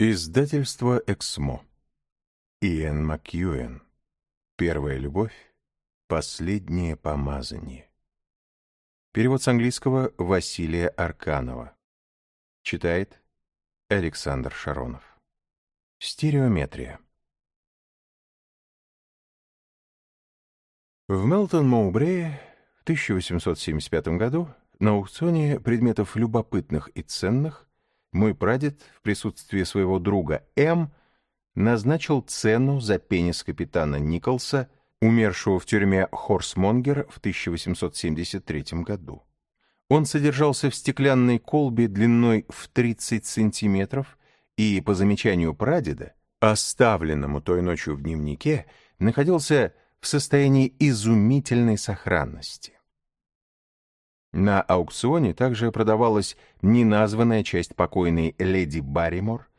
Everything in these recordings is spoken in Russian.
Издательство «Эксмо». Иэн Макьюэн. Первая любовь. Последнее помазание. Перевод с английского Василия Арканова. Читает Александр Шаронов. Стереометрия. В Мелтон-Моубрее в 1875 году на аукционе предметов любопытных и ценных мой прадед в присутствии своего друга М назначил цену за пенис капитана Николса, умершего в тюрьме Хорсмонгер в 1873 году. Он содержался в стеклянной колбе длиной в 30 сантиметров и, по замечанию прадеда, оставленному той ночью в дневнике, находился в состоянии изумительной сохранности. На аукционе также продавалась неназванная часть покойной леди Барримор.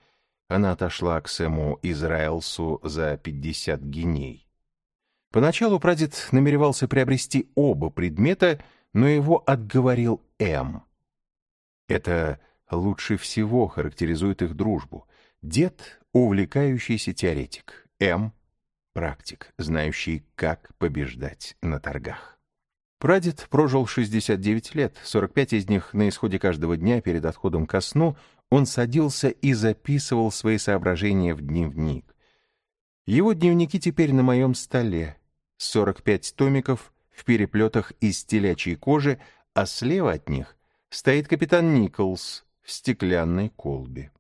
Она отошла к Сэму Израилсу за 50 геней. Поначалу прадед намеревался приобрести оба предмета, но его отговорил М. Это лучше всего характеризует их дружбу. Дед — увлекающийся теоретик, М — практик, знающий, как побеждать на торгах. Прадед прожил 69 лет, 45 из них на исходе каждого дня перед отходом ко сну он садился и записывал свои соображения в дневник. Его дневники теперь на моем столе. 45 томиков в переплетах из телячьей кожи, а слева от них стоит капитан Николс в стеклянной колбе.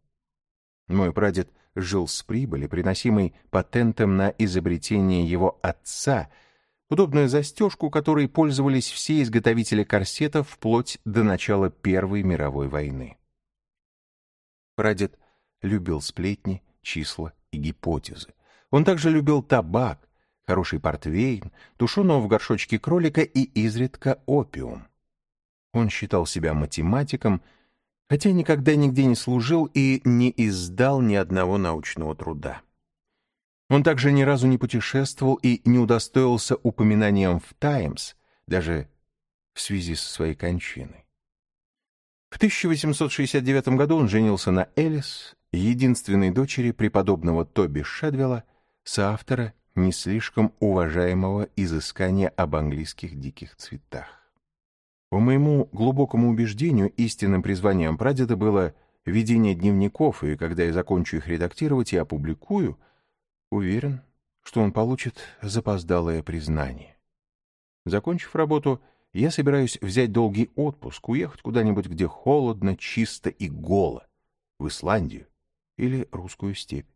Мой прадед жил с прибыли, приносимой патентом на изобретение его отца — удобную застежку, которой пользовались все изготовители корсетов вплоть до начала Первой мировой войны. Прадед любил сплетни, числа и гипотезы. Он также любил табак, хороший портвейн, тушеного в горшочке кролика и изредка опиум. Он считал себя математиком, хотя никогда нигде не служил и не издал ни одного научного труда. Он также ни разу не путешествовал и не удостоился упоминанием в «Таймс», даже в связи со своей кончиной. В 1869 году он женился на Элис, единственной дочери преподобного Тоби Шедвелла, соавтора не слишком уважаемого изыскания об английских диких цветах. По моему глубокому убеждению, истинным призванием прадеда было ведение дневников, и когда я закончу их редактировать и опубликую — Уверен, что он получит запоздалое признание. Закончив работу, я собираюсь взять долгий отпуск, уехать куда-нибудь, где холодно, чисто и голо, в Исландию или русскую степь.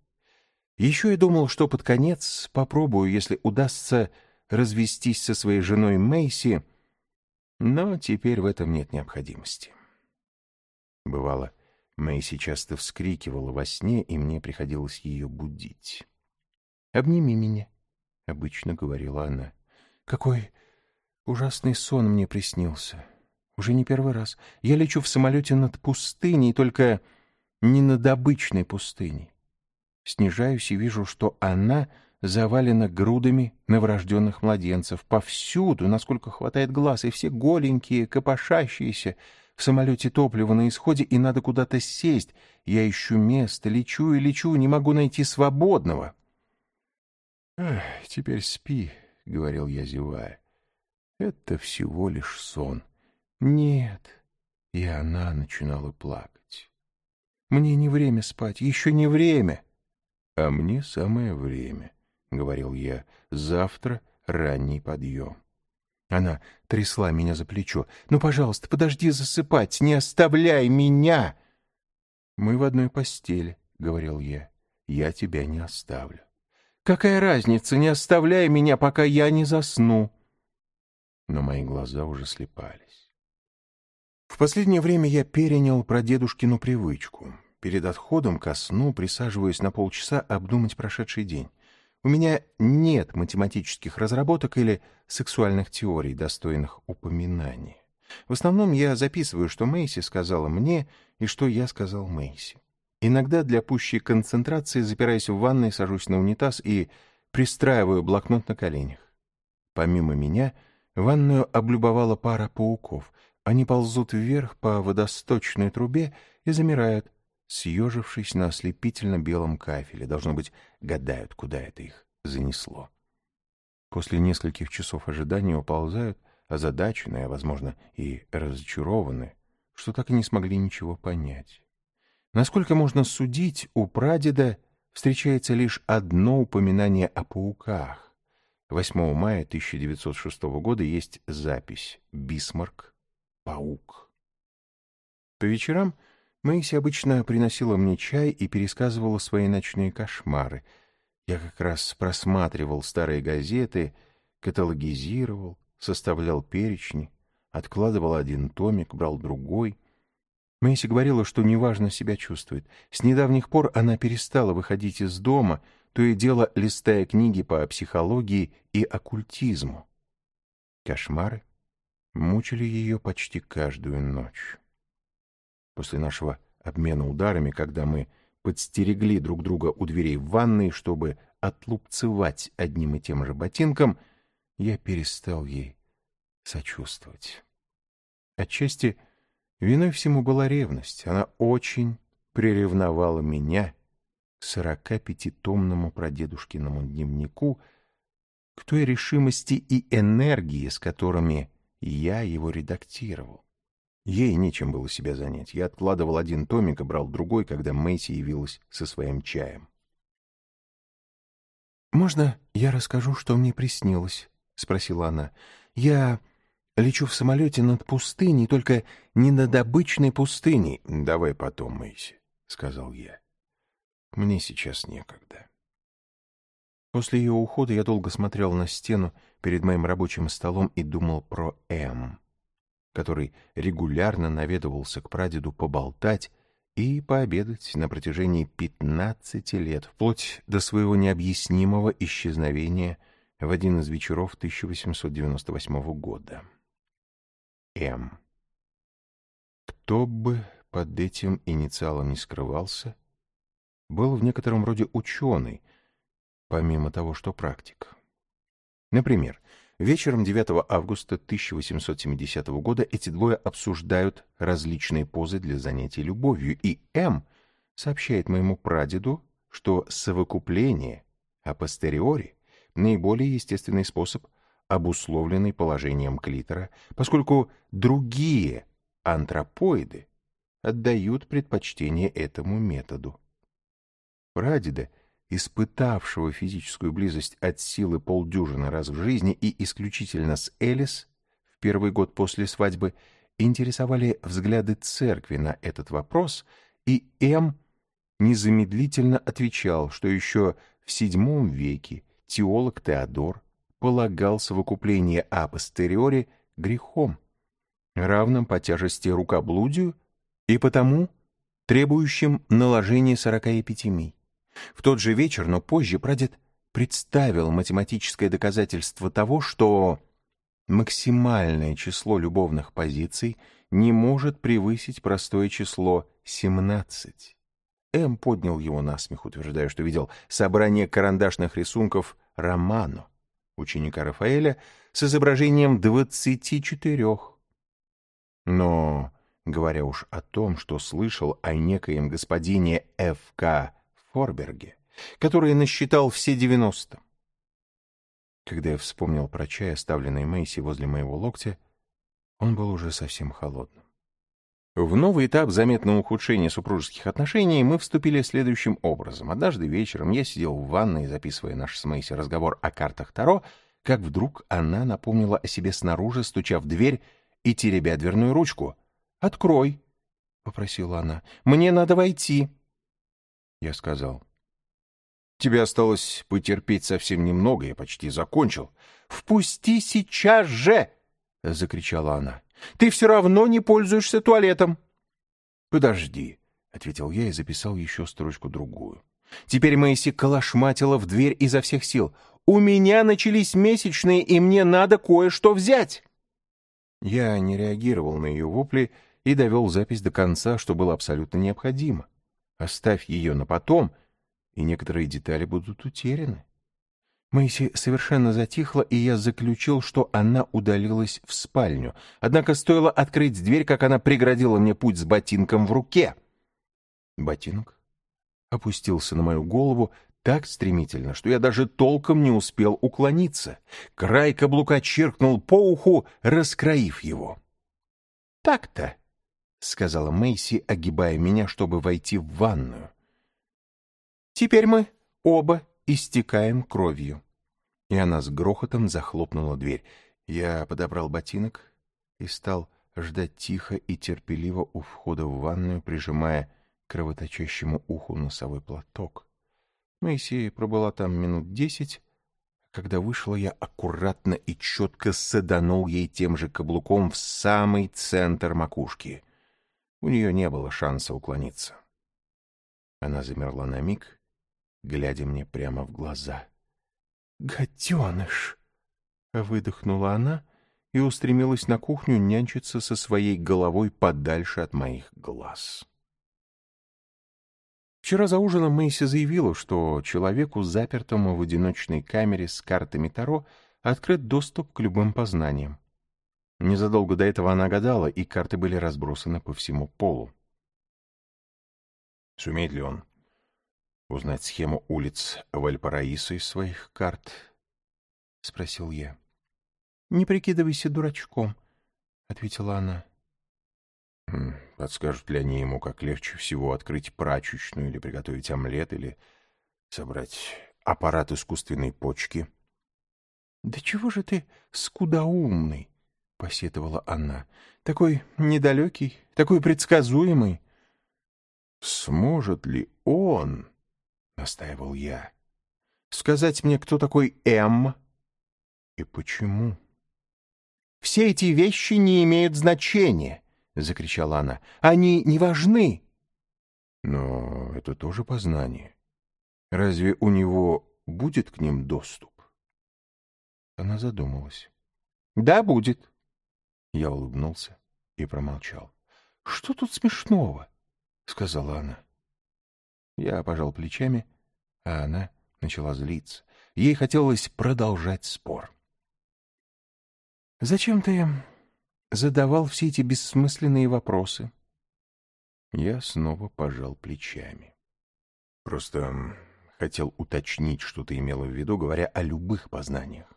Еще я думал, что под конец попробую, если удастся развестись со своей женой Мэйси, но теперь в этом нет необходимости. Бывало, Мэйси часто вскрикивала во сне, и мне приходилось ее будить. «Обними меня», — обычно говорила она. «Какой ужасный сон мне приснился. Уже не первый раз. Я лечу в самолете над пустыней, только не над обычной пустыней. Снижаюсь и вижу, что она завалена грудами новорожденных младенцев. Повсюду, насколько хватает глаз, и все голенькие, копошащиеся. В самолете топливо на исходе, и надо куда-то сесть. Я ищу место, лечу и лечу, не могу найти свободного. «Эх, теперь спи», — говорил я, зевая. «Это всего лишь сон». «Нет». И она начинала плакать. «Мне не время спать, еще не время». «А мне самое время», — говорил я. «Завтра ранний подъем». Она трясла меня за плечо. «Ну, пожалуйста, подожди засыпать, не оставляй меня!» «Мы в одной постели», — говорил я. «Я тебя не оставлю». Какая разница, не оставляй меня, пока я не засну. Но мои глаза уже слепались. В последнее время я перенял про дедушкину привычку. Перед отходом ко сну присаживаюсь на полчаса обдумать прошедший день. У меня нет математических разработок или сексуальных теорий, достойных упоминания. В основном я записываю, что Мэйси сказала мне и что я сказал Мэйси. Иногда для пущей концентрации запираюсь в ванной, сажусь на унитаз и пристраиваю блокнот на коленях. Помимо меня, ванную облюбовала пара пауков. Они ползут вверх по водосточной трубе и замирают, съежившись на ослепительно белом кафеле. Должно быть, гадают, куда это их занесло. После нескольких часов ожидания уползают, озадаченные, а, возможно, и разочарованные, что так и не смогли ничего понять. Насколько можно судить, у прадеда встречается лишь одно упоминание о пауках. 8 мая 1906 года есть запись «Бисмарк. Паук». По вечерам Мэйси обычно приносила мне чай и пересказывала свои ночные кошмары. Я как раз просматривал старые газеты, каталогизировал, составлял перечни, откладывал один томик, брал другой. Мэйси говорила, что неважно себя чувствует. С недавних пор она перестала выходить из дома, то и дело листая книги по психологии и оккультизму. Кошмары мучили ее почти каждую ночь. После нашего обмена ударами, когда мы подстерегли друг друга у дверей в ванной, чтобы отлупцевать одним и тем же ботинком, я перестал ей сочувствовать. Отчасти виной всему была ревность. Она очень приревновала меня к сорока пятитомному прадедушкиному дневнику, к той решимости и энергии, с которыми я его редактировал. Ей нечем было себя занять. Я откладывал один томик и брал другой, когда Мэйси явилась со своим чаем. «Можно я расскажу, что мне приснилось?» — спросила она. «Я лечу в самолете над пустыней, только не над обычной пустыней». «Давай потом, Мэйси», — сказал я. «Мне сейчас некогда». После ее ухода я долго смотрел на стену перед моим рабочим столом и думал про М который регулярно наведывался к прадеду поболтать и пообедать на протяжении 15 лет, вплоть до своего необъяснимого исчезновения в один из вечеров 1898 года. М. Кто бы под этим инициалом не скрывался, был в некотором роде ученый, помимо того, что практик. Например, Вечером 9 августа 1870 года эти двое обсуждают различные позы для занятий любовью, и М сообщает моему прадеду, что совокупление апостериори наиболее естественный способ, обусловленный положением клитора, поскольку другие антропоиды отдают предпочтение этому методу. Прадеда — испытавшего физическую близость от силы полдюжины раз в жизни и исключительно с Элис в первый год после свадьбы, интересовали взгляды церкви на этот вопрос, и М. незамедлительно отвечал, что еще в VII веке теолог Теодор полагал совокупление апостериори грехом, равным по тяжести рукоблудию и потому требующим наложения сорока епитемий. В тот же вечер, но позже, прадед представил математическое доказательство того, что максимальное число любовных позиций не может превысить простое число 17. М. поднял его на смех, утверждая, что видел собрание карандашных рисунков Романо, ученика Рафаэля, с изображением 24. Но, говоря уж о том, что слышал о некоем господине Ф.К. Форберге, который насчитал все девяносто. Когда я вспомнил про чай, оставленный Мэйси возле моего локтя, он был уже совсем холодным. В новый этап заметного ухудшения супружеских отношений мы вступили следующим образом. Однажды вечером я сидел в ванной, записывая наш с Мэйси разговор о картах Таро, как вдруг она напомнила о себе снаружи, стуча в дверь и теребя дверную ручку. «Открой», — попросила она, — «мне надо войти». Я сказал. «Тебе осталось потерпеть совсем немного, я почти закончил». «Впусти сейчас же!» — закричала она. «Ты все равно не пользуешься туалетом». «Подожди», — ответил я и записал еще строчку другую. Теперь Мэйси калашматила в дверь изо всех сил. «У меня начались месячные, и мне надо кое-что взять!» Я не реагировал на ее вопли и довел запись до конца, что было абсолютно необходимо. Оставь ее на потом, и некоторые детали будут утеряны. Мэйси совершенно затихла, и я заключил, что она удалилась в спальню. Однако стоило открыть дверь, как она преградила мне путь с ботинком в руке. Ботинок опустился на мою голову так стремительно, что я даже толком не успел уклониться. Край каблука чиркнул по уху, раскроив его. «Так-то», — сказала Мэйси, огибая меня, чтобы войти в ванную. «Теперь мы оба истекаем кровью». И она с грохотом захлопнула дверь. Я подобрал ботинок и стал ждать тихо и терпеливо у входа в ванную, прижимая кровоточащему уху носовой платок. Мэйси пробыла там минут десять. Когда вышла, я аккуратно и четко саданул ей тем же каблуком в самый центр макушки. У нее не было шанса уклониться. Она замерла на миг, глядя мне прямо в глаза. «Гаденыш!» — выдохнула она и устремилась на кухню нянчиться со своей головой подальше от моих глаз. Вчера за ужином Мэйси заявила, что человеку, запертому в одиночной камере с картами Таро, открыт доступ к любым познаниям. Незадолго до этого она гадала, и карты были разбросаны по всему полу. Сумеет ли он узнать схему улиц Вальпараиса из своих карт? — спросил я. — Не прикидывайся дурачком, — ответила она. Подскажут ли они ему, как легче всего открыть прачечную или приготовить омлет, или собрать аппарат искусственной почки? — Да чего же ты скудоумный? — посетовала она. — Такой недалекий, такой предсказуемый. — Сможет ли он, — настаивал я, — сказать мне, кто такой М и почему? — Все эти вещи не имеют значения. — закричала она. «Они не важны!» «Но это тоже познание. Разве у него будет к ним доступ?» Она задумалась. «Да, будет». Я улыбнулся и промолчал. «Что тут смешного?» — сказала она. Я пожал плечами, а она начала злиться. Ей хотелось продолжать спор. «Зачем ты задавал все эти бессмысленные вопросы? Я снова пожал плечами. Просто хотел уточнить, что ты имела в виду, говоря о любых познаниях.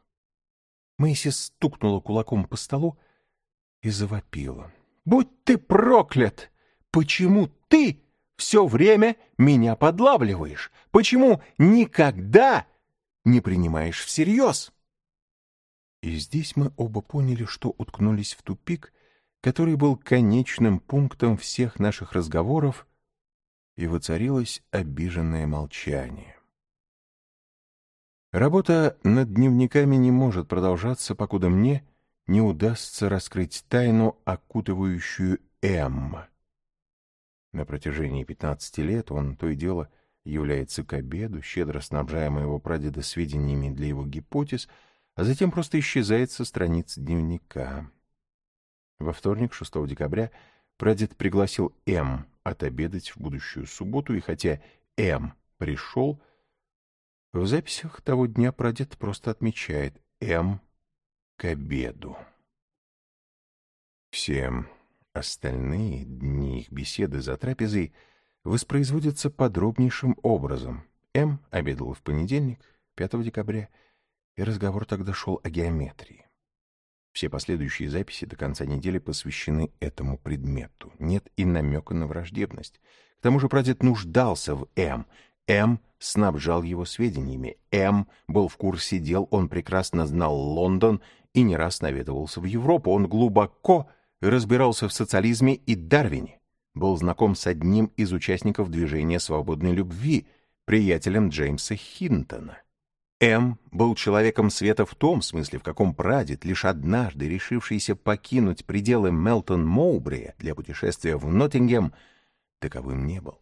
Мэйси стукнула кулаком по столу и завопила. «Будь ты проклят! Почему ты все время меня подлавливаешь? Почему никогда не принимаешь всерьез?» И здесь мы оба поняли, что уткнулись в тупик, который был конечным пунктом всех наших разговоров, и воцарилось обиженное молчание. Работа над дневниками не может продолжаться, покуда мне не удастся раскрыть тайну, окутывающую М. На протяжении пятнадцати лет он то и дело является к обеду, щедро снабжая моего прадеда сведениями для его гипотез — а затем просто исчезает со страниц дневника. Во вторник, 6 декабря, прадед пригласил М отобедать в будущую субботу, и хотя М пришел, в записях того дня прадед просто отмечает М к обеду. Все остальные дни их беседы за трапезой воспроизводятся подробнейшим образом. М обедал в понедельник, 5 декабря, и разговор тогда шел о геометрии. Все последующие записи до конца недели посвящены этому предмету. Нет и намека на враждебность. К тому же прадед нуждался в М. М снабжал его сведениями. М был в курсе дел, он прекрасно знал Лондон и не раз наведывался в Европу. Он глубоко разбирался в социализме и Дарвине. Был знаком с одним из участников движения свободной любви, приятелем Джеймса Хинтона. М был человеком света в том смысле, в каком прадед, лишь однажды решившийся покинуть пределы Мелтон-Моубри для путешествия в Ноттингем, таковым не был.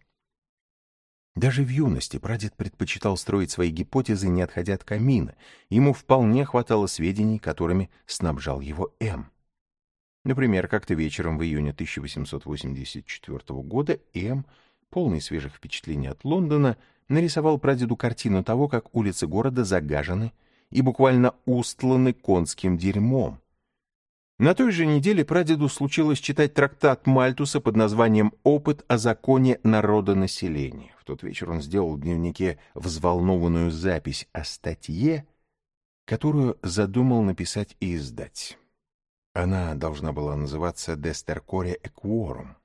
Даже в юности прадед предпочитал строить свои гипотезы, не отходя от камина. Ему вполне хватало сведений, которыми снабжал его М. Например, как-то вечером в июне 1884 года М, полный свежих впечатлений от Лондона, нарисовал прадеду картину того, как улицы города загажены и буквально устланы конским дерьмом. На той же неделе прадеду случилось читать трактат Мальтуса под названием «Опыт о законе народонаселения». В тот вечер он сделал в дневнике взволнованную запись о статье, которую задумал написать и издать. Она должна была называться «Дестеркоре Экворум».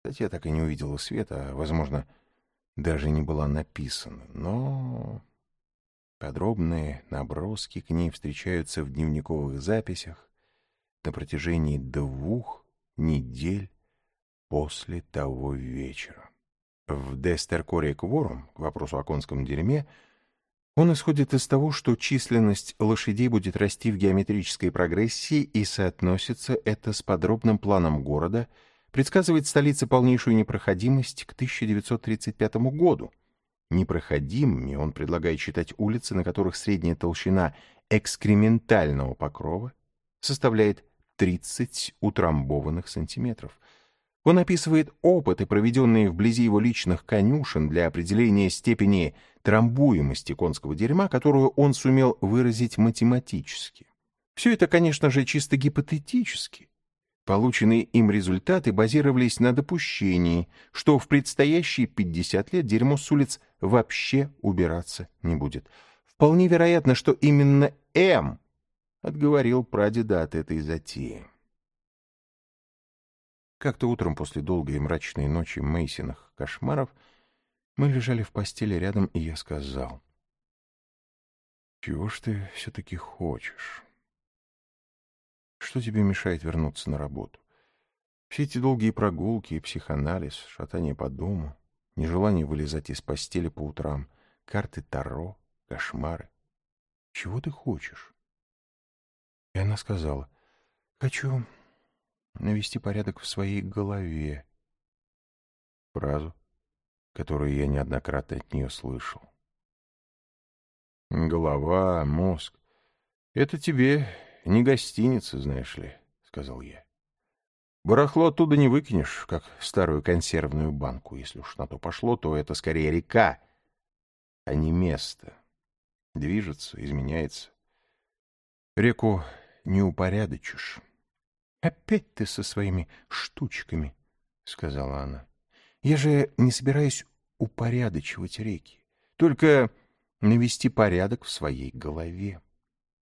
Статья так и не увидела света, а, возможно, даже не была написана, но подробные наброски к ней встречаются в дневниковых записях, на протяжении двух недель после того вечера. В Дестеркоре Кворум, к вопросу о конском дерьме, он исходит из того, что численность лошадей будет расти в геометрической прогрессии и соотносится это с подробным планом города, предсказывает столице полнейшую непроходимость к 1935 году. Непроходимыми он предлагает считать улицы, на которых средняя толщина экскрементального покрова составляет 30 утрамбованных сантиметров. Он описывает опыты, проведенные вблизи его личных конюшен для определения степени трамбуемости конского дерьма, которую он сумел выразить математически. Все это, конечно же, чисто гипотетически. Полученные им результаты базировались на допущении, что в предстоящие 50 лет дерьмо с улиц вообще убираться не будет. Вполне вероятно, что именно М отговорил прадеда от этой затеи. Как-то утром после долгой и мрачной ночи Мейсиных кошмаров мы лежали в постели рядом, и я сказал, «Чего ж ты все-таки хочешь? Что тебе мешает вернуться на работу? Все эти долгие прогулки, психоанализ, шатание по дому, нежелание вылезать из постели по утрам, карты Таро, кошмары. Чего ты хочешь?» И она сказала, «Хочу навести порядок в своей голове». Фразу, которую я неоднократно от нее слышал. «Голова, мозг — это тебе не гостиница, знаешь ли», — сказал я. «Барахло оттуда не выкинешь, как старую консервную банку. Если уж на то пошло, то это скорее река, а не место. Движется, изменяется. Реку не упорядочишь. — Опять ты со своими штучками, — сказала она. — Я же не собираюсь упорядочивать реки, только навести порядок в своей голове.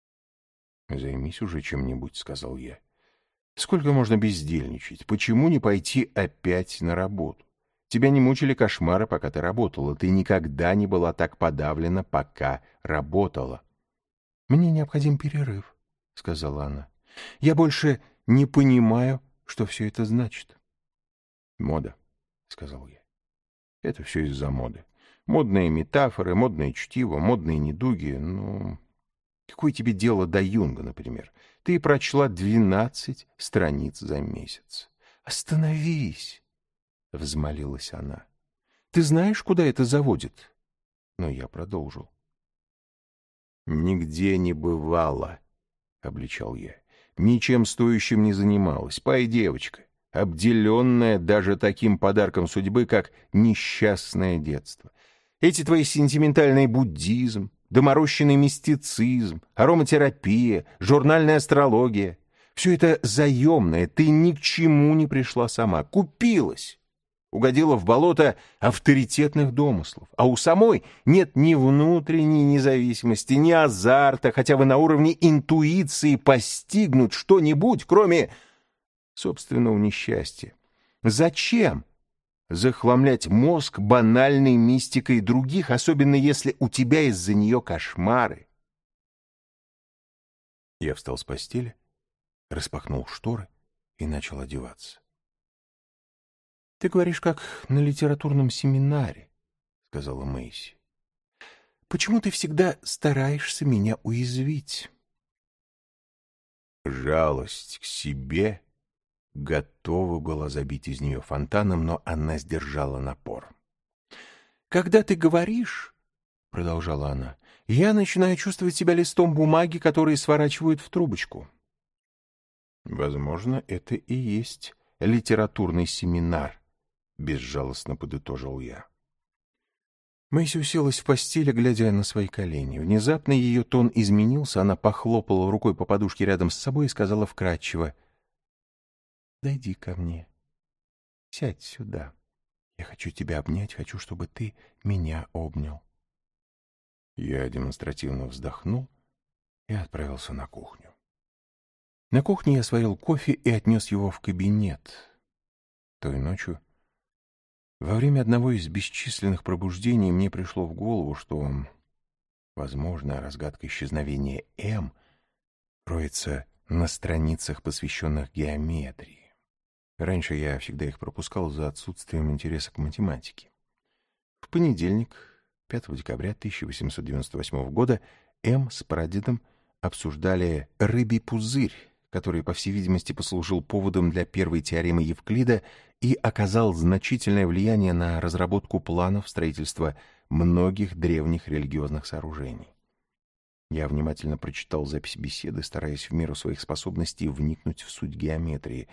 — Займись уже чем-нибудь, — сказал я. — Сколько можно бездельничать? Почему не пойти опять на работу? Тебя не мучили кошмары, пока ты работала. Ты никогда не была так подавлена, пока работала. Мне необходим перерыв. — сказала она. — Я больше не понимаю, что все это значит. — Мода, — сказал я. — Это все из-за моды. Модные метафоры, модное чтиво, модные недуги. Ну, какое тебе дело до Юнга, например? Ты прочла двенадцать страниц за месяц. — Остановись, — взмолилась она. — Ты знаешь, куда это заводит? Но я продолжил. — Нигде не бывало, — обличал я. «Ничем стоящим не занималась. Пай девочка, обделенная даже таким подарком судьбы, как несчастное детство. Эти твои сентиментальный буддизм, доморощенный мистицизм, ароматерапия, журнальная астрология — все это заемное, ты ни к чему не пришла сама, купилась угодила в болото авторитетных домыслов, а у самой нет ни внутренней независимости, ни азарта, хотя бы на уровне интуиции постигнуть что-нибудь, кроме собственного несчастья. Зачем захламлять мозг банальной мистикой других, особенно если у тебя из-за нее кошмары? Я встал с постели, распахнул шторы и начал одеваться. Ты говоришь, как на литературном семинаре, — сказала Мэйси. Почему ты всегда стараешься меня уязвить? Жалость к себе готова была забить из нее фонтаном, но она сдержала напор. «Когда ты говоришь, — продолжала она, — я начинаю чувствовать себя листом бумаги, который сворачивают в трубочку». Возможно, это и есть литературный семинар, — безжалостно подытожил я. Мэйси уселась в постели, глядя на свои колени. Внезапно ее тон изменился, она похлопала рукой по подушке рядом с собой и сказала вкратчиво, «Дойди ко мне, сядь сюда. Я хочу тебя обнять, хочу, чтобы ты меня обнял». Я демонстративно вздохнул и отправился на кухню. На кухне я сварил кофе и отнес его в кабинет. Той ночью во время одного из бесчисленных пробуждений мне пришло в голову, что, возможно, разгадка исчезновения М кроется на страницах, посвященных геометрии. Раньше я всегда их пропускал за отсутствием интереса к математике. В понедельник, 5 декабря 1898 года, М с прадедом обсуждали «рыбий пузырь», который, по всей видимости, послужил поводом для первой теоремы Евклида и оказал значительное влияние на разработку планов строительства многих древних религиозных сооружений. Я внимательно прочитал запись беседы, стараясь в меру своих способностей вникнуть в суть геометрии.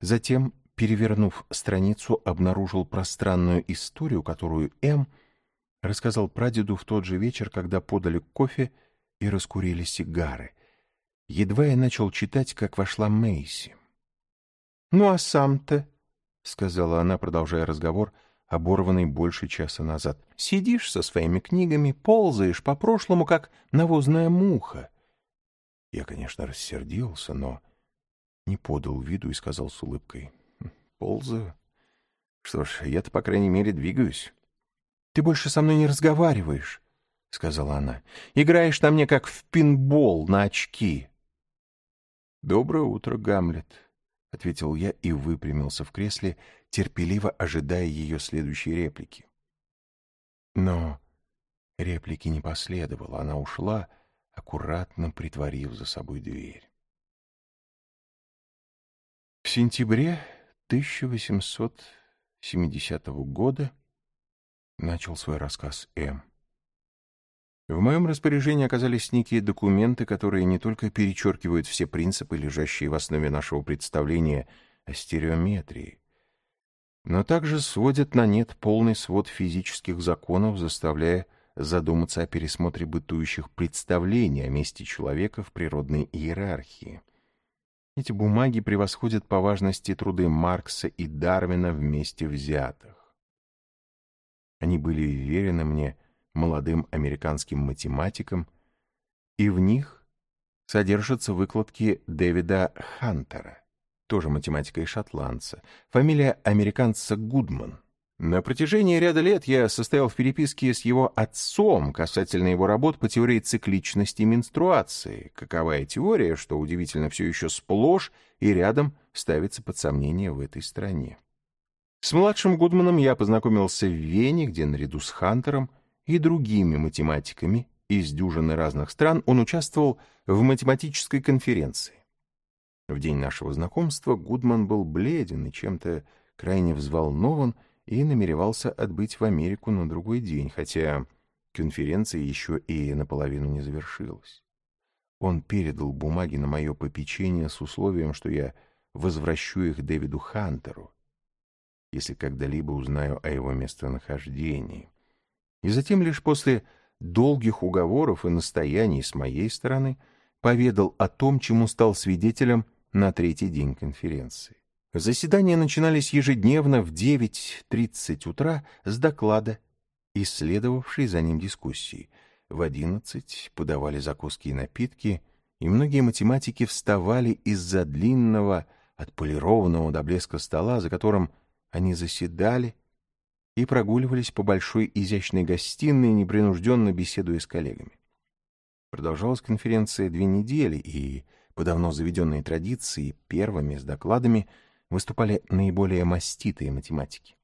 Затем, перевернув страницу, обнаружил пространную историю, которую М. рассказал прадеду в тот же вечер, когда подали кофе и раскурили сигары. Едва я начал читать, как вошла Мэйси. «Ну а сам-то?» — сказала она, продолжая разговор, оборванный больше часа назад. «Сидишь со своими книгами, ползаешь по прошлому, как навозная муха». Я, конечно, рассердился, но не подал виду и сказал с улыбкой. «Хм, «Ползаю? Что ж, я-то, по крайней мере, двигаюсь». «Ты больше со мной не разговариваешь», — сказала она. «Играешь на мне, как в пинбол на очки». «Доброе утро, Гамлет», — ответил я и выпрямился в кресле, терпеливо ожидая ее следующей реплики. Но реплики не последовало, она ушла, аккуратно притворив за собой дверь. В сентябре 1870 года начал свой рассказ М. В моем распоряжении оказались некие документы, которые не только перечеркивают все принципы, лежащие в основе нашего представления о стереометрии, но также сводят на нет полный свод физических законов, заставляя задуматься о пересмотре бытующих представлений о месте человека в природной иерархии. Эти бумаги превосходят по важности труды Маркса и Дарвина вместе взятых. Они были верены мне молодым американским математикам, и в них содержатся выкладки Дэвида Хантера, тоже математика и шотландца, фамилия американца Гудман. На протяжении ряда лет я состоял в переписке с его отцом касательно его работ по теории цикличности менструации. Каковая теория, что удивительно, все еще сплошь и рядом ставится под сомнение в этой стране. С младшим Гудманом я познакомился в Вене, где наряду с Хантером и другими математиками из дюжины разных стран он участвовал в математической конференции. В день нашего знакомства Гудман был бледен и чем-то крайне взволнован и намеревался отбыть в Америку на другой день, хотя конференция еще и наполовину не завершилась. Он передал бумаги на мое попечение с условием, что я возвращу их Дэвиду Хантеру, если когда-либо узнаю о его местонахождении и затем лишь после долгих уговоров и настояний с моей стороны поведал о том, чему стал свидетелем на третий день конференции. Заседания начинались ежедневно в 9.30 утра с доклада и следовавшей за ним дискуссии. В 11 подавали закуски и напитки, и многие математики вставали из-за длинного, отполированного до блеска стола, за которым они заседали, и прогуливались по большой изящной гостиной, непринужденно беседуя с коллегами. Продолжалась конференция две недели, и по давно заведенной традиции первыми с докладами выступали наиболее маститые математики.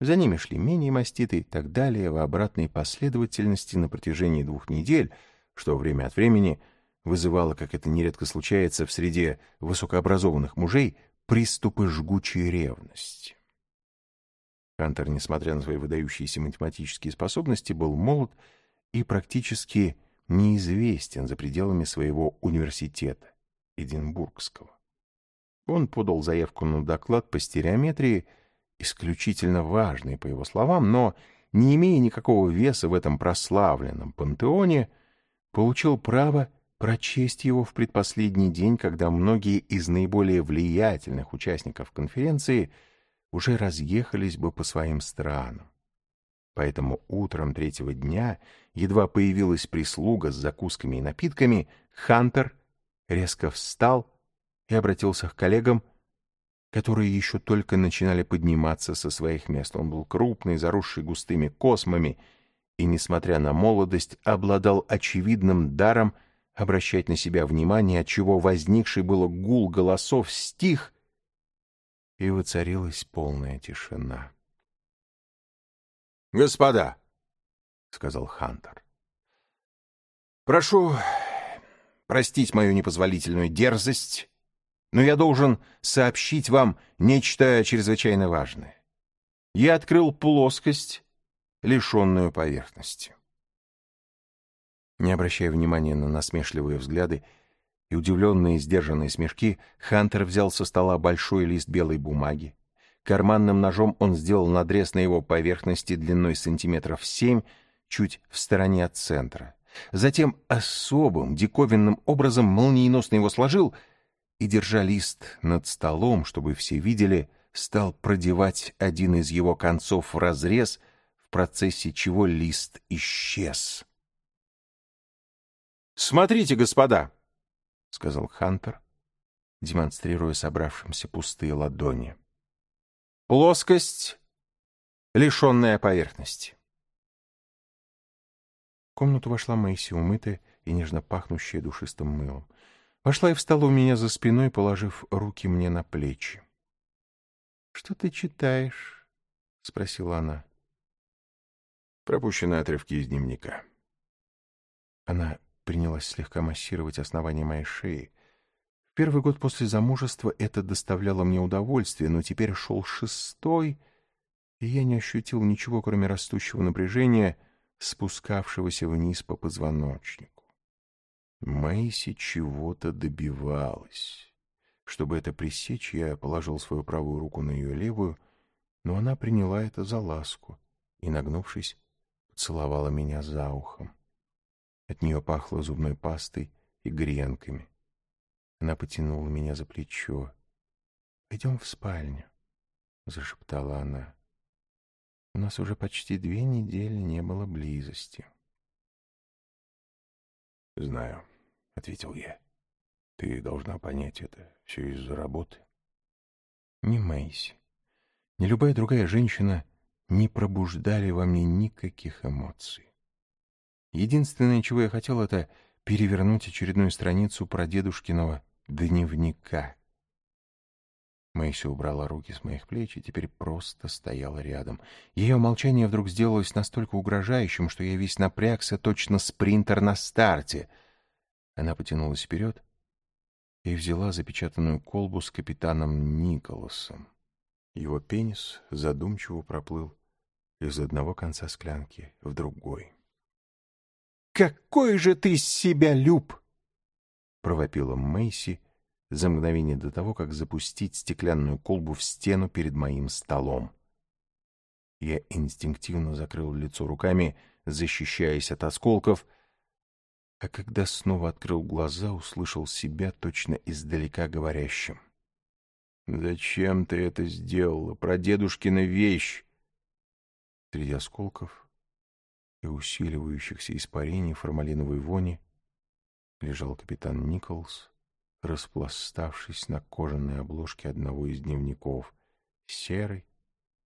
За ними шли менее маститые и так далее в обратной последовательности на протяжении двух недель, что время от времени вызывало, как это нередко случается в среде высокообразованных мужей, приступы жгучей ревности. Хантер, несмотря на свои выдающиеся математические способности, был молод и практически неизвестен за пределами своего университета, Эдинбургского. Он подал заявку на доклад по стереометрии, исключительно важный, по его словам, но не имея никакого веса в этом прославленном пантеоне, получил право прочесть его в предпоследний день, когда многие из наиболее влиятельных участников конференции уже разъехались бы по своим странам. Поэтому утром третьего дня, едва появилась прислуга с закусками и напитками, Хантер резко встал и обратился к коллегам, которые еще только начинали подниматься со своих мест. Он был крупный, заросший густыми космами, и, несмотря на молодость, обладал очевидным даром обращать на себя внимание, отчего возникший было гул голосов стих, и воцарилась полная тишина. «Господа!» — сказал Хантер. «Прошу простить мою непозволительную дерзость, но я должен сообщить вам нечто чрезвычайно важное. Я открыл плоскость, лишенную поверхности». Не обращая внимания на насмешливые взгляды и удивленные сдержанные смешки, Хантер взял со стола большой лист белой бумаги, Карманным ножом он сделал надрез на его поверхности длиной сантиметров семь, чуть в стороне от центра. Затем особым, диковинным образом молниеносно его сложил и, держа лист над столом, чтобы все видели, стал продевать один из его концов в разрез, в процессе чего лист исчез. «Смотрите, господа!» — сказал Хантер, демонстрируя собравшимся пустые ладони. Плоскость, лишенная поверхности. В комнату вошла Мэйси, умытая и нежно пахнущая душистым мылом. Вошла и встала у меня за спиной, положив руки мне на плечи. — Что ты читаешь? — спросила она. — Пропущенные отрывки из дневника. Она принялась слегка массировать основание моей шеи, Первый год после замужества это доставляло мне удовольствие, но теперь шел шестой, и я не ощутил ничего, кроме растущего напряжения, спускавшегося вниз по позвоночнику. Мэйси чего-то добивалась. Чтобы это пресечь, я положил свою правую руку на ее левую, но она приняла это за ласку и, нагнувшись, поцеловала меня за ухом. От нее пахло зубной пастой и гренками. Она потянула меня за плечо. «Пойдем в спальню», — зашептала она. «У нас уже почти две недели не было близости». «Знаю», — ответил я. «Ты должна понять это все из-за работы». Не Мэйси, ни любая другая женщина не пробуждали во мне никаких эмоций. Единственное, чего я хотел, это перевернуть очередную страницу про дедушкиного дневника. Мэйси убрала руки с моих плеч и теперь просто стояла рядом. Ее молчание вдруг сделалось настолько угрожающим, что я весь напрягся, точно спринтер на старте. Она потянулась вперед и взяла запечатанную колбу с капитаном Николасом. Его пенис задумчиво проплыл из одного конца склянки в другой. «Какой же ты себя люб!» провопила Мэйси за мгновение до того, как запустить стеклянную колбу в стену перед моим столом. Я инстинктивно закрыл лицо руками, защищаясь от осколков, а когда снова открыл глаза, услышал себя точно издалека говорящим. «Зачем ты это сделала? Про дедушкина вещь!» Среди осколков и усиливающихся испарений формалиновой вони лежал капитан Николс, распластавшись на кожаной обложке одного из дневников, серый,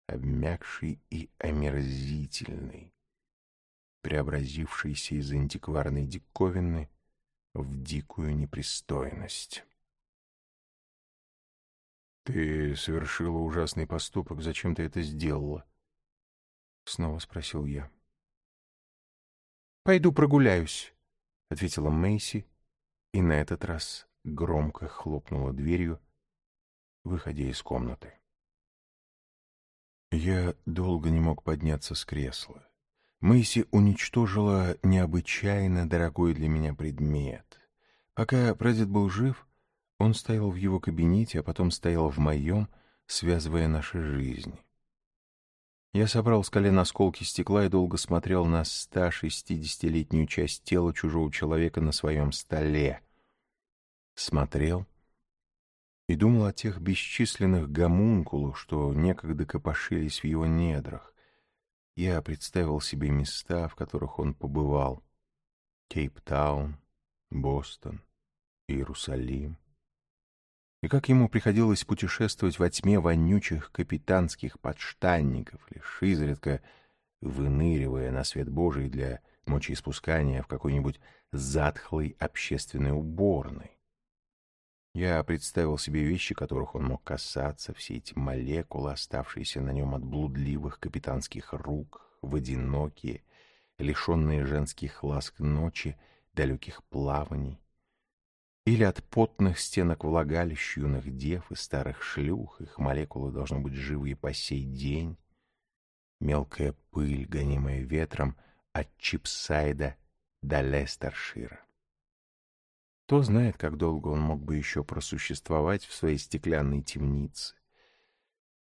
обмякший и омерзительный, преобразившийся из антикварной диковины в дикую непристойность. «Ты совершила ужасный поступок. Зачем ты это сделала?» — снова спросил я. «Пойду прогуляюсь», — ответила Мэйси, и на этот раз громко хлопнула дверью, выходя из комнаты. Я долго не мог подняться с кресла. Мэйси уничтожила необычайно дорогой для меня предмет. Пока прадед был жив, он стоял в его кабинете, а потом стоял в моем, связывая наши жизни. Я собрал с колен осколки стекла и долго смотрел на 160-летнюю часть тела чужого человека на своем столе. Смотрел и думал о тех бесчисленных гомункулах, что некогда копошились в его недрах. Я представил себе места, в которых он побывал. Кейптаун, Бостон, Иерусалим и как ему приходилось путешествовать во тьме вонючих капитанских подштанников, лишь изредка выныривая на свет Божий для мочеиспускания в какой-нибудь затхлой общественной уборной. Я представил себе вещи, которых он мог касаться, все эти молекулы, оставшиеся на нем от блудливых капитанских рук, в одинокие, лишенные женских ласк ночи, далеких плаваний, или от потных стенок влагалищ юных дев и старых шлюх, их молекулы должны быть живы по сей день. Мелкая пыль, гонимая ветром от Чипсайда до Лестершира. Кто знает, как долго он мог бы еще просуществовать в своей стеклянной темнице.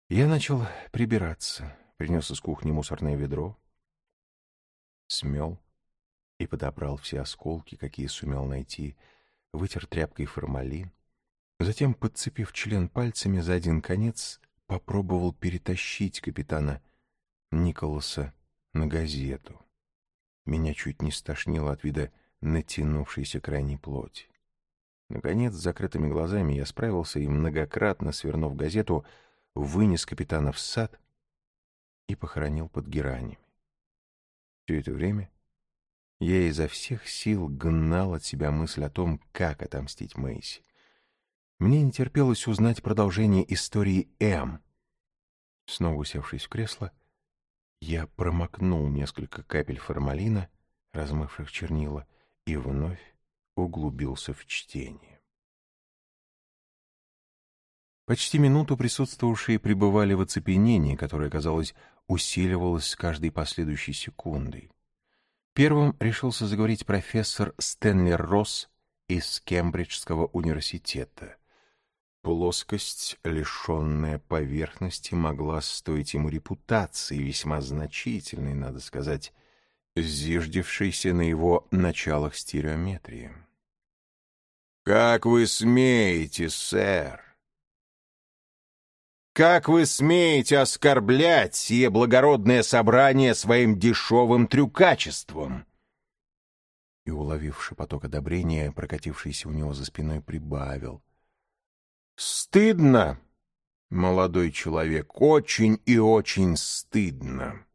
Я начал прибираться, принес из кухни мусорное ведро, смел и подобрал все осколки, какие сумел найти, — вытер тряпкой формалин, затем, подцепив член пальцами за один конец, попробовал перетащить капитана Николаса на газету. Меня чуть не стошнило от вида натянувшейся крайней плоти. Наконец, с закрытыми глазами я справился и, многократно свернув газету, вынес капитана в сад и похоронил под геранями. Все это время я изо всех сил гнал от себя мысль о том, как отомстить Мэйси. Мне не терпелось узнать продолжение истории М. Снова усевшись в кресло, я промокнул несколько капель формалина, размывших чернила, и вновь углубился в чтение. Почти минуту присутствовавшие пребывали в оцепенении, которое, казалось, усиливалось с каждой последующей секундой. Первым решился заговорить профессор Стэнли Росс из Кембриджского университета. Плоскость, лишенная поверхности, могла стоить ему репутации, весьма значительной, надо сказать, зиждевшейся на его началах стереометрии. «Как вы смеете, сэр!» Как вы смеете оскорблять сие благородное собрание своим дешевым трюкачеством?» И, уловив шепоток одобрения, прокатившийся у него за спиной, прибавил. «Стыдно, молодой человек, очень и очень стыдно!»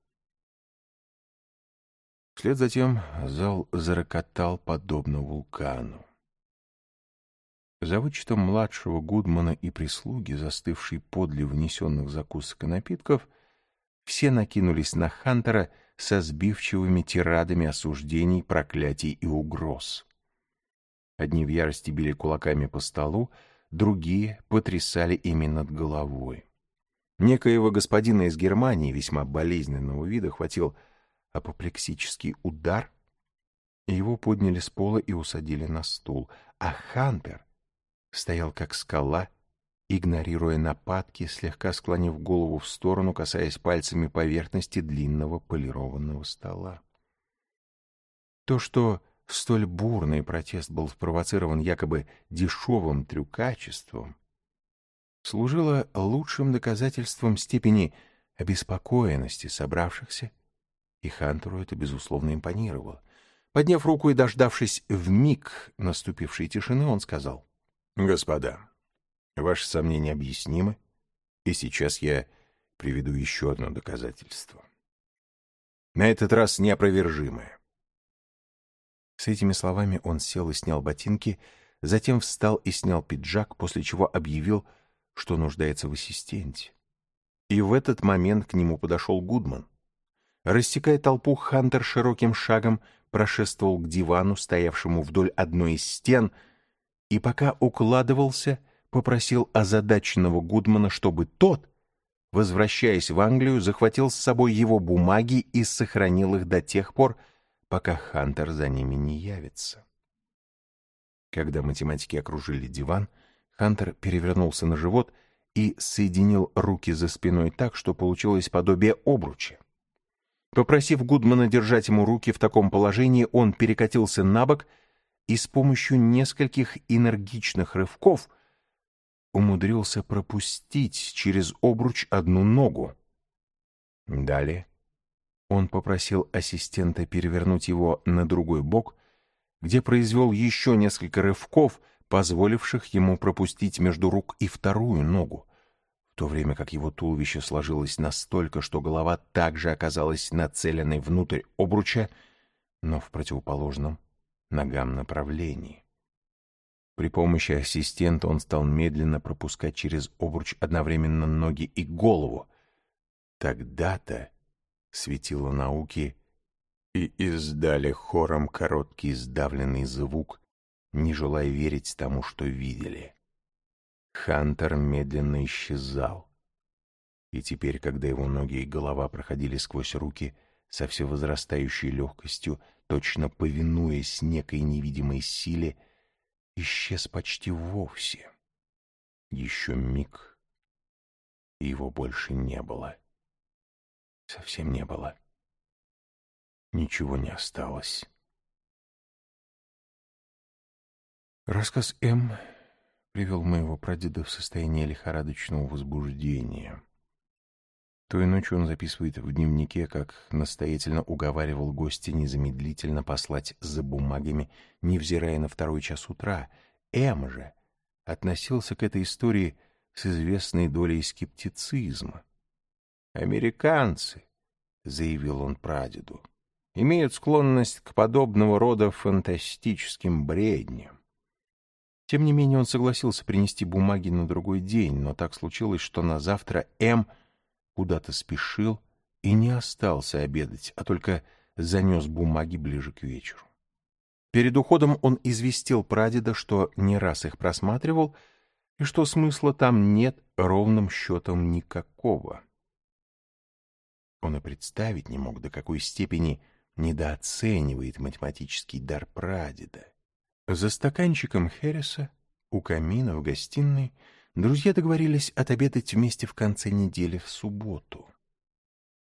Вслед за тем зал зарокотал подобно вулкану. За вычетом младшего Гудмана и прислуги, застывшей подле внесенных закусок и напитков, все накинулись на Хантера со сбивчивыми тирадами осуждений, проклятий и угроз. Одни в ярости били кулаками по столу, другие потрясали ими над головой. Некоего господина из Германии, весьма болезненного вида, хватил апоплексический удар, его подняли с пола и усадили на стул, а Хантер стоял как скала, игнорируя нападки, слегка склонив голову в сторону, касаясь пальцами поверхности длинного полированного стола. То, что столь бурный протест был спровоцирован якобы дешевым трюкачеством, служило лучшим доказательством степени обеспокоенности собравшихся, и Хантеру это, безусловно, импонировало. Подняв руку и дождавшись в миг наступившей тишины, он сказал, Господа, ваши сомнения объяснимы, и сейчас я приведу еще одно доказательство. На этот раз неопровержимое. С этими словами он сел и снял ботинки, затем встал и снял пиджак, после чего объявил, что нуждается в ассистенте. И в этот момент к нему подошел Гудман. Рассекая толпу, Хантер широким шагом прошествовал к дивану, стоявшему вдоль одной из стен — и пока укладывался, попросил озадаченного Гудмана, чтобы тот, возвращаясь в Англию, захватил с собой его бумаги и сохранил их до тех пор, пока Хантер за ними не явится. Когда математики окружили диван, Хантер перевернулся на живот и соединил руки за спиной так, что получилось подобие обруча. Попросив Гудмана держать ему руки в таком положении, он перекатился на бок и с помощью нескольких энергичных рывков умудрился пропустить через обруч одну ногу. Далее он попросил ассистента перевернуть его на другой бок, где произвел еще несколько рывков, позволивших ему пропустить между рук и вторую ногу, в то время как его туловище сложилось настолько, что голова также оказалась нацеленной внутрь обруча, но в противоположном ногам направлении. При помощи ассистента он стал медленно пропускать через обруч одновременно ноги и голову. Тогда-то светило науки и издали хором короткий сдавленный звук, не желая верить тому, что видели. Хантер медленно исчезал. И теперь, когда его ноги и голова проходили сквозь руки со все возрастающей легкостью, точно повинуясь некой невидимой силе, исчез почти вовсе. Еще миг, и его больше не было. Совсем не было. Ничего не осталось. Рассказ М привел моего прадеда в состояние лихорадочного возбуждения. Той ночью он записывает в дневнике, как настоятельно уговаривал гостя незамедлительно послать за бумагами, невзирая на второй час утра. М же относился к этой истории с известной долей скептицизма. «Американцы», — заявил он прадеду, — «имеют склонность к подобного рода фантастическим бредням. Тем не менее он согласился принести бумаги на другой день, но так случилось, что на завтра М куда-то спешил и не остался обедать, а только занес бумаги ближе к вечеру. Перед уходом он известил прадеда, что не раз их просматривал, и что смысла там нет ровным счетом никакого. Он и представить не мог, до какой степени недооценивает математический дар прадеда. За стаканчиком Хереса у камина в гостиной Друзья договорились отобедать вместе в конце недели в субботу.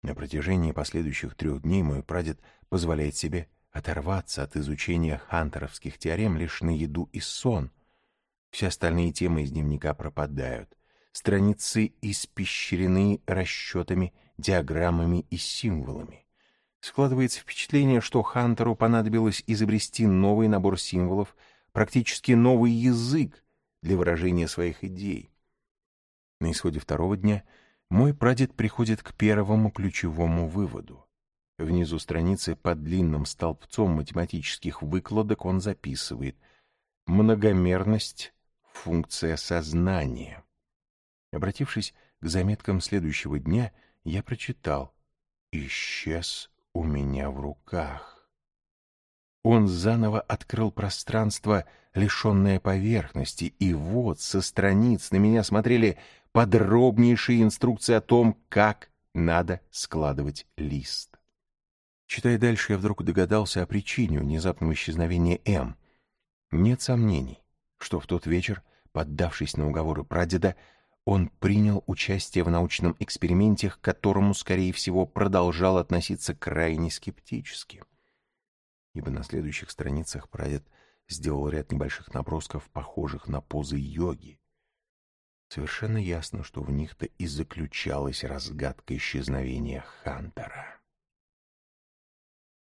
На протяжении последующих трех дней мой прадед позволяет себе оторваться от изучения хантеровских теорем лишь на еду и сон. Все остальные темы из дневника пропадают. Страницы испещрены расчетами, диаграммами и символами. Складывается впечатление, что Хантеру понадобилось изобрести новый набор символов, практически новый язык, для выражения своих идей. На исходе второго дня мой прадед приходит к первому ключевому выводу. Внизу страницы под длинным столбцом математических выкладок он записывает «Многомерность — функция сознания». Обратившись к заметкам следующего дня, я прочитал «Исчез у меня в руках». Он заново открыл пространство, лишенное поверхности, и вот со страниц на меня смотрели подробнейшие инструкции о том, как надо складывать лист. Читая дальше, я вдруг догадался о причине внезапного исчезновения М. Нет сомнений, что в тот вечер, поддавшись на уговоры прадеда, он принял участие в научном эксперименте, к которому, скорее всего, продолжал относиться крайне скептически ибо на следующих страницах прадед сделал ряд небольших набросков, похожих на позы йоги. Совершенно ясно, что в них-то и заключалась разгадка исчезновения Хантера.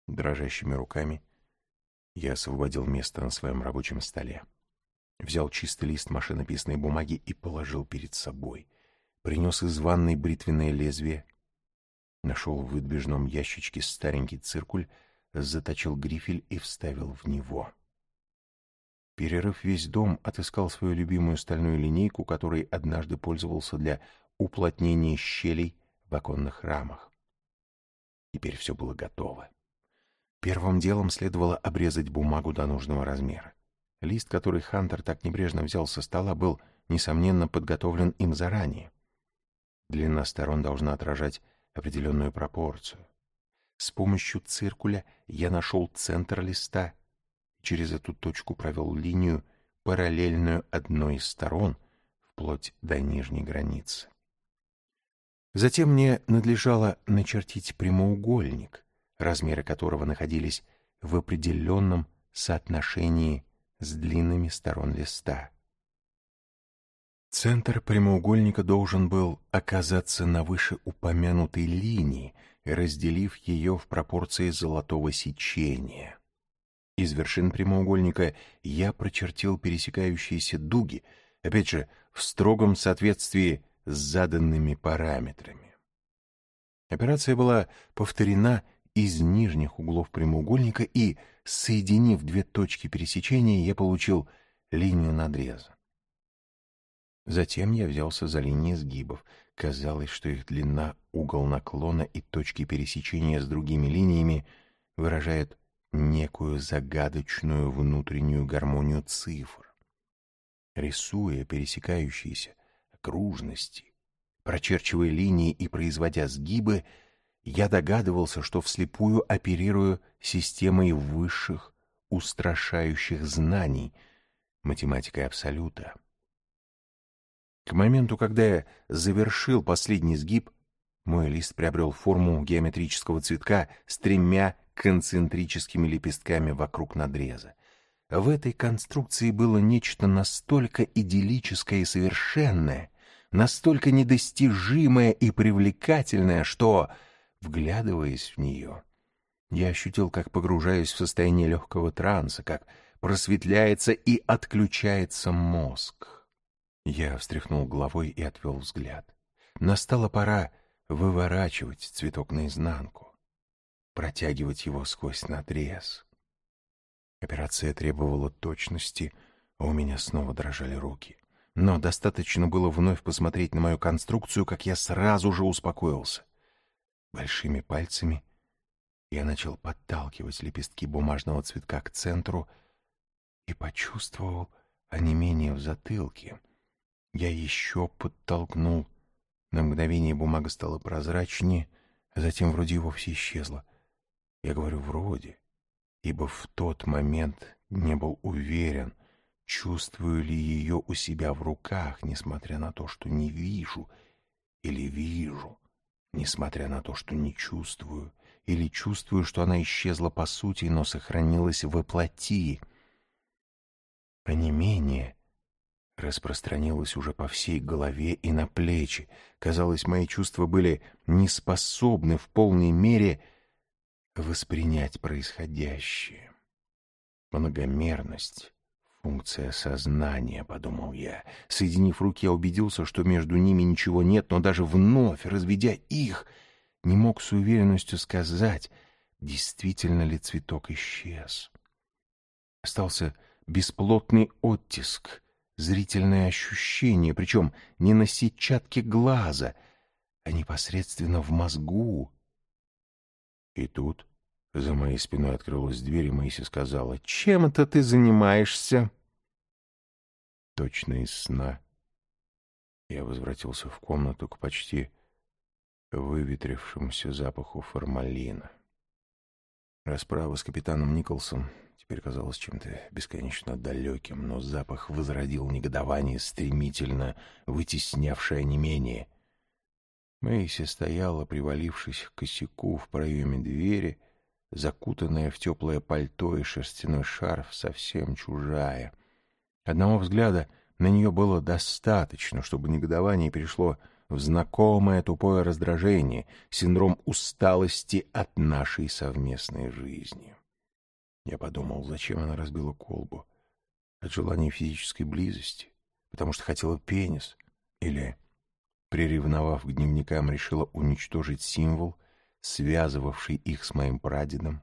Дрожащими руками я освободил место на своем рабочем столе. Взял чистый лист машинописной бумаги и положил перед собой. Принес из ванной бритвенное лезвие. Нашел в выдвижном ящичке старенький циркуль, заточил грифель и вставил в него. Перерыв весь дом, отыскал свою любимую стальную линейку, которой однажды пользовался для уплотнения щелей в оконных рамах. Теперь все было готово. Первым делом следовало обрезать бумагу до нужного размера. Лист, который Хантер так небрежно взял со стола, был, несомненно, подготовлен им заранее. Длина сторон должна отражать определенную пропорцию. С помощью циркуля я нашел центр листа через эту точку провел линию, параллельную одной из сторон, вплоть до нижней границы. Затем мне надлежало начертить прямоугольник, размеры которого находились в определенном соотношении с длинными сторон листа. Центр прямоугольника должен был оказаться на вышеупомянутой линии, разделив ее в пропорции золотого сечения. Из вершин прямоугольника я прочертил пересекающиеся дуги, опять же, в строгом соответствии с заданными параметрами. Операция была повторена из нижних углов прямоугольника, и, соединив две точки пересечения, я получил линию надреза. Затем я взялся за линии сгибов. Казалось, что их длина, угол наклона и точки пересечения с другими линиями выражают некую загадочную внутреннюю гармонию цифр. Рисуя пересекающиеся окружности, прочерчивая линии и производя сгибы, я догадывался, что вслепую оперирую системой высших, устрашающих знаний, математикой Абсолюта. К моменту, когда я завершил последний сгиб, мой лист приобрел форму геометрического цветка с тремя концентрическими лепестками вокруг надреза. В этой конструкции было нечто настолько идиллическое и совершенное, настолько недостижимое и привлекательное, что, вглядываясь в нее, я ощутил, как погружаюсь в состояние легкого транса, как просветляется и отключается мозг. Я встряхнул головой и отвел взгляд. Настала пора выворачивать цветок наизнанку, протягивать его сквозь надрез. Операция требовала точности, а у меня снова дрожали руки. Но достаточно было вновь посмотреть на мою конструкцию, как я сразу же успокоился. Большими пальцами я начал подталкивать лепестки бумажного цветка к центру и почувствовал онемение в затылке. Я еще подтолкнул. На мгновение бумага стала прозрачнее, а затем вроде и вовсе исчезла. Я говорю «вроде», ибо в тот момент не был уверен, чувствую ли ее у себя в руках, несмотря на то, что не вижу, или вижу, несмотря на то, что не чувствую, или чувствую, что она исчезла по сути, но сохранилась в плоти. А не менее распространилось уже по всей голове и на плечи. Казалось, мои чувства были не способны в полной мере воспринять происходящее. Многомерность — функция сознания, — подумал я. Соединив руки, я убедился, что между ними ничего нет, но даже вновь, разведя их, не мог с уверенностью сказать, действительно ли цветок исчез. Остался бесплотный оттиск — зрительное ощущение, причем не на сетчатке глаза, а непосредственно в мозгу. И тут за моей спиной открылась дверь, и Мэйси сказала, «Чем это ты занимаешься?» Точно из сна. Я возвратился в комнату к почти выветрившемуся запаху формалина. Расправа с капитаном Николсом теперь казалось чем-то бесконечно далеким, но запах возродил негодование, стремительно вытеснявшее онемение. Мэйси стояла, привалившись к косяку в проеме двери, закутанная в теплое пальто и шерстяной шарф, совсем чужая. Одного взгляда на нее было достаточно, чтобы негодование перешло в знакомое тупое раздражение, синдром усталости от нашей совместной жизни. Я подумал, зачем она разбила колбу? От желания физической близости? Потому что хотела пенис? Или, приревновав к дневникам, решила уничтожить символ, связывавший их с моим прадедом?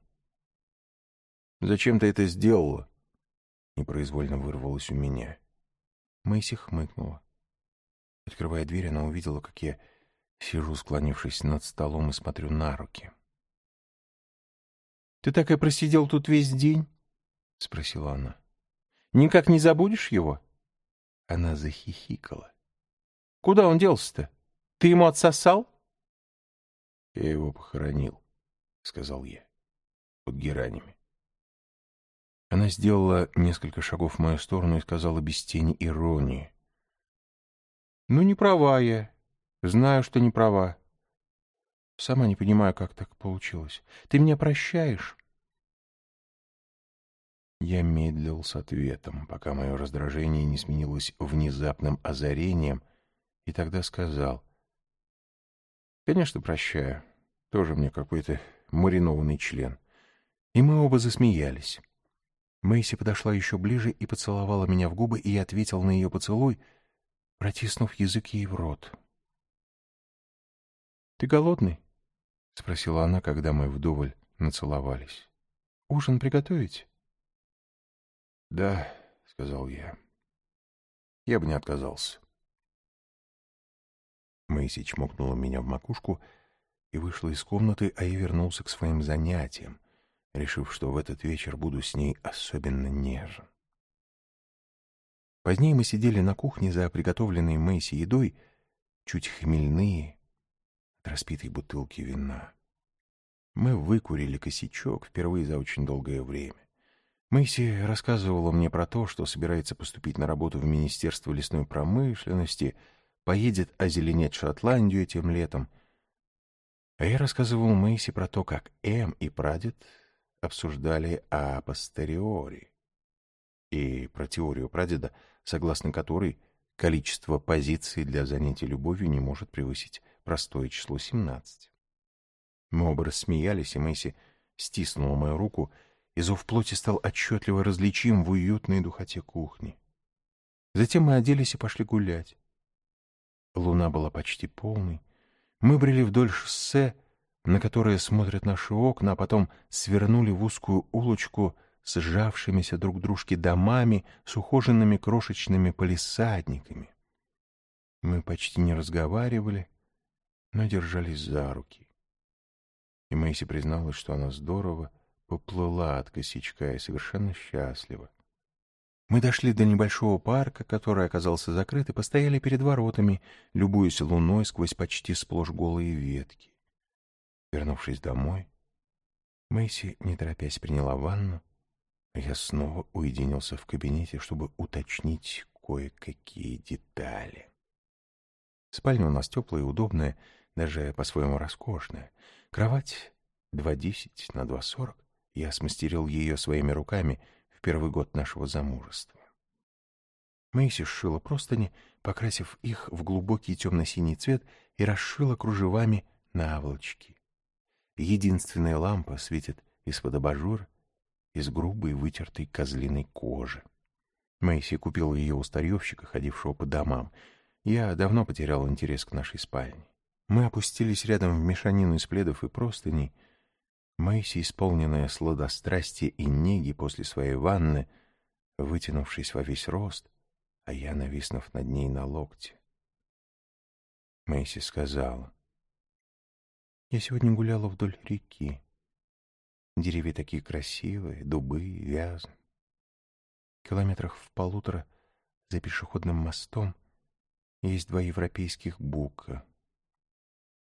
«Зачем ты это сделала?» Непроизвольно вырвалось у меня. Мэйси хмыкнула. Открывая дверь, она увидела, как я сижу, склонившись над столом, и смотрю на руки. Ты так и просидел тут весь день? — спросила она. — Никак не забудешь его? Она захихикала. — Куда он делся-то? Ты ему отсосал? — Я его похоронил, — сказал я, под геранями. Она сделала несколько шагов в мою сторону и сказала без тени иронии. Ну, не права я. Знаю, что не права. Сама не понимаю, как так получилось. Ты меня прощаешь? Я медлил с ответом, пока мое раздражение не сменилось внезапным озарением, и тогда сказал. Конечно, прощаю. Тоже мне какой-то маринованный член. И мы оба засмеялись. Мэйси подошла еще ближе и поцеловала меня в губы, и я ответил на ее поцелуй, протиснув язык ей в рот. «Ты голодный?» — спросила она, когда мы вдоволь нацеловались. «Ужин приготовить?» «Да», — сказал я. «Я бы не отказался». Мэйси чмокнула меня в макушку и вышла из комнаты, а я вернулся к своим занятиям, решив, что в этот вечер буду с ней особенно нежен. Позднее мы сидели на кухне за приготовленной Мэйси едой, чуть хмельные, распитой бутылки вина. Мы выкурили косячок впервые за очень долгое время. Мэйси рассказывала мне про то, что собирается поступить на работу в Министерство лесной промышленности, поедет озеленять Шотландию этим летом. А я рассказывал Мэйси про то, как Эм и прадед обсуждали о постериори и про теорию прадеда, согласно которой количество позиций для занятия любовью не может превысить простое число 17. Мы оба рассмеялись, и Мэйси стиснула мою руку, и зов плоти стал отчетливо различим в уютной духоте кухни. Затем мы оделись и пошли гулять. Луна была почти полной. Мы брели вдоль шоссе, на которое смотрят наши окна, а потом свернули в узкую улочку с сжавшимися друг дружке домами, с ухоженными крошечными полисадниками. Мы почти не разговаривали, но держались за руки. И Мэйси призналась, что она здорово поплыла от косячка и совершенно счастлива. Мы дошли до небольшого парка, который оказался закрыт, и постояли перед воротами, любуясь луной сквозь почти сплошь голые ветки. Вернувшись домой, Мэйси, не торопясь, приняла ванну, а я снова уединился в кабинете, чтобы уточнить кое-какие детали. Спальня у нас теплая и удобная, даже по-своему роскошная. Кровать 2,10 на 2,40. Я смастерил ее своими руками — первый год нашего замужества. Мэйси сшила простыни, покрасив их в глубокий темно-синий цвет и расшила кружевами наволочки. Единственная лампа светит из-под абажура из грубой вытертой козлиной кожи. Мэйси купила ее у старьевщика, ходившего по домам. Я давно потерял интерес к нашей спальне. Мы опустились рядом в мешанину из пледов и простыней, Мэйси, исполненная сладострастия и неги после своей ванны, вытянувшись во весь рост, а я нависнув над ней на локте. Мэйси сказала, «Я сегодня гуляла вдоль реки. Деревья такие красивые, дубы, вязы. Километрах в полутора за пешеходным мостом есть два европейских бука.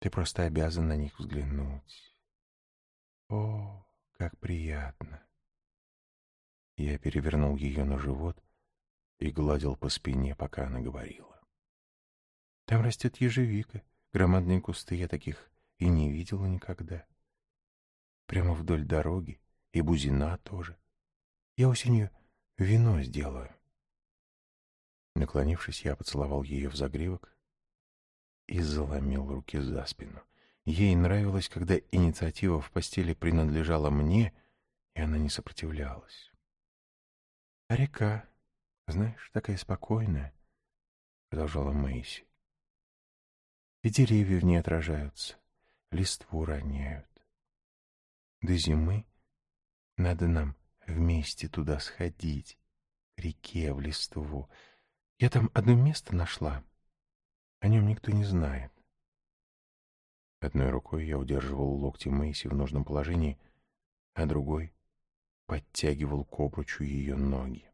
Ты просто обязан на них взглянуть. О, как приятно! Я перевернул ее на живот и гладил по спине, пока она говорила. Там растет ежевика, громадные кусты, я таких и не видела никогда. Прямо вдоль дороги, и бузина тоже. Я осенью вино сделаю. Наклонившись, я поцеловал ее в загривок и заломил руки за спину. Ей нравилось, когда инициатива в постели принадлежала мне, и она не сопротивлялась. — А река, знаешь, такая спокойная, — продолжала Мэйси. И деревья в ней отражаются, листву роняют. До зимы надо нам вместе туда сходить, к реке, в листву. Я там одно место нашла, о нем никто не знает. Одной рукой я удерживал локти Мэйси в нужном положении, а другой подтягивал к обручу ее ноги.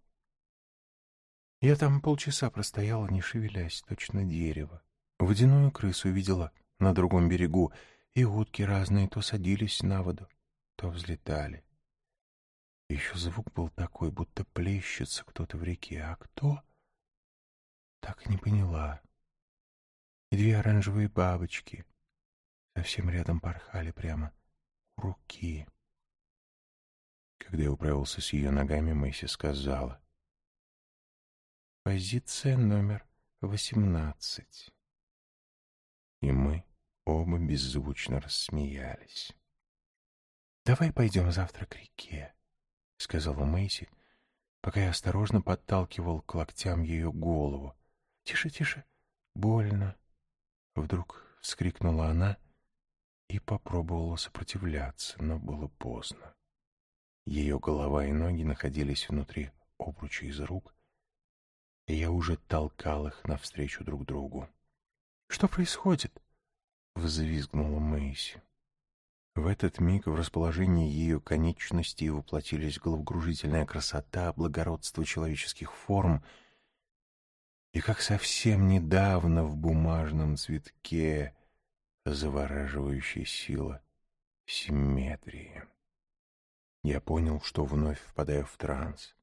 Я там полчаса простояла, не шевелясь, точно дерево. Водяную крысу видела на другом берегу, и утки разные то садились на воду, то взлетали. Еще звук был такой, будто плещется кто-то в реке. А кто? Так и не поняла. И две оранжевые бабочки совсем рядом порхали прямо у руки. Когда я управился с ее ногами, Мэйси сказала. «Позиция номер восемнадцать». И мы оба беззвучно рассмеялись. «Давай пойдем завтра к реке», — сказала Мэйси, пока я осторожно подталкивал к локтям ее голову. «Тише, тише, больно!» Вдруг вскрикнула она и попробовала сопротивляться, но было поздно. Ее голова и ноги находились внутри обруча из рук, и я уже толкал их навстречу друг другу. «Что происходит?» — взвизгнула Мэйси. В этот миг в расположении ее конечностей воплотились головокружительная красота, благородство человеческих форм и, как совсем недавно в бумажном цветке, завораживающая сила симметрии. Я понял, что вновь впадаю в транс.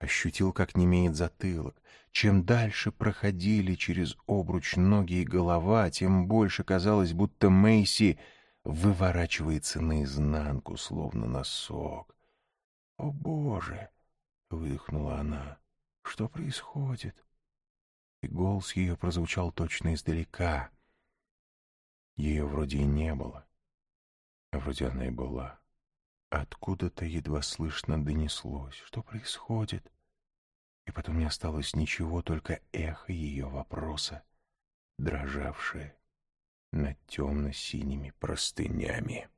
Ощутил, как немеет затылок. Чем дальше проходили через обруч ноги и голова, тем больше казалось, будто Мэйси — выворачивается наизнанку, словно носок. «О, Боже!» — выдохнула она. «Что происходит?» И голос ее прозвучал точно издалека. Ее вроде и не было, а вроде она и была. Откуда-то едва слышно донеслось. «Что происходит?» И потом не осталось ничего, только эхо ее вопроса, дрожавшее над темно-синими простынями.